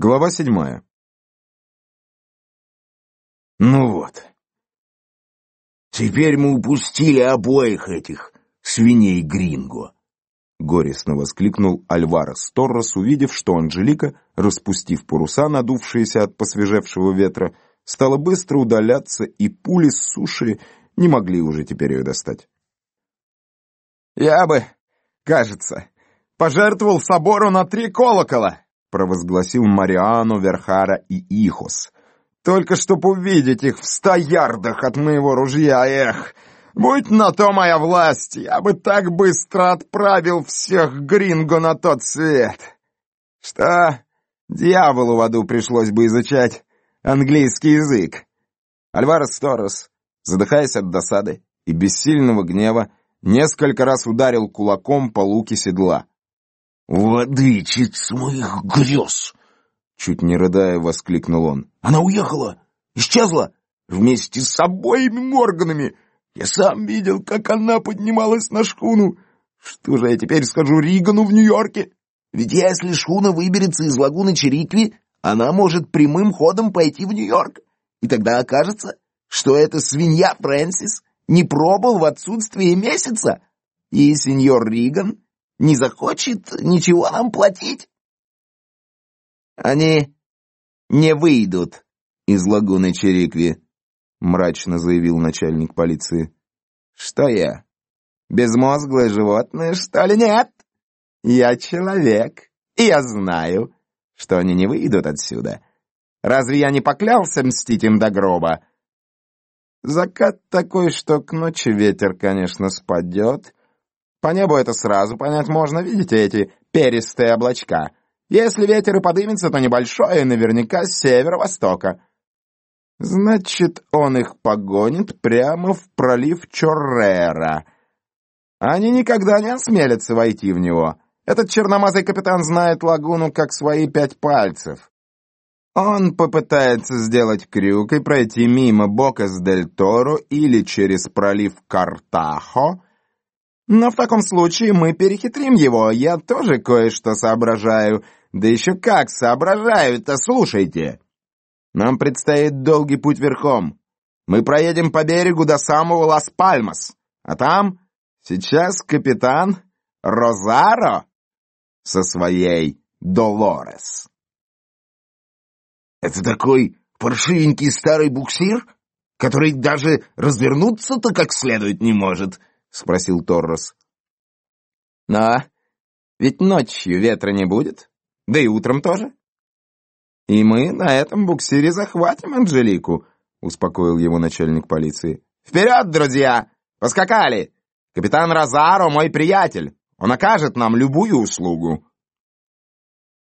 Глава седьмая. Ну вот. Теперь мы упустили обоих этих свиней Гринго. Горестно воскликнул Альварес Торрес, увидев, что Анжелика, распустив паруса, надувшиеся от посвежевшего ветра, стала быстро удаляться, и пули с суши не могли уже теперь ее достать. «Я бы, кажется, пожертвовал собору на три колокола!» Провозгласил Мариану, Верхара и Ихос. «Только чтоб увидеть их в ста ярдах от моего ружья, эх! Будь на то моя власть, я бы так быстро отправил всех Гринго на тот свет! Что, дьяволу в аду пришлось бы изучать английский язык!» Альварес Торрес, задыхаясь от досады и бессильного гнева, несколько раз ударил кулаком по луке седла. «Водычиц моих грез!» Чуть не рыдая, воскликнул он. «Она уехала! Исчезла! Вместе с обоими органами! Я сам видел, как она поднималась на шхуну! Что же я теперь скажу Ригану в Нью-Йорке? Ведь если шхуна выберется из лагуны Черикви, она может прямым ходом пойти в Нью-Йорк. И тогда окажется, что эта свинья Фрэнсис не пробыл в отсутствие месяца, и сеньор Риган не захочет ничего нам платить. Они не выйдут из лагуны Черикви, мрачно заявил начальник полиции. Что я? Безмозглое животное, что ли? Нет. Я человек, и я знаю, что они не выйдут отсюда. Разве я не поклялся мстить им до гроба? Закат такой, что к ночи ветер, конечно, спадет, по небу это сразу понять можно, видите эти перистые облачка? Если ветер и подымется, то небольшое, наверняка с северо-востока. Значит, он их погонит прямо в пролив Чоррера. Они никогда не осмелятся войти в него. Этот черномазый капитан знает лагуну как свои пять пальцев. Он попытается сделать крюк и пройти мимо Бокас-дель-Торо или через пролив Картахо, но в таком случае мы перехитрим его, я тоже кое-что соображаю. Да еще как соображаю-то, слушайте. Нам предстоит долгий путь верхом. Мы проедем по берегу до самого Лас-Пальмас, а там сейчас капитан Розаро со своей Долорес. Это такой паршивенький старый буксир, который даже развернуться-то как следует не может, — спросил Торрос. «Но ведь ночью ветра не будет, да и утром тоже. И мы на этом буксире захватим Анжелику», — успокоил его начальник полиции. «Вперед, друзья! Поскакали! Капитан Розаро мой приятель, он окажет нам любую услугу».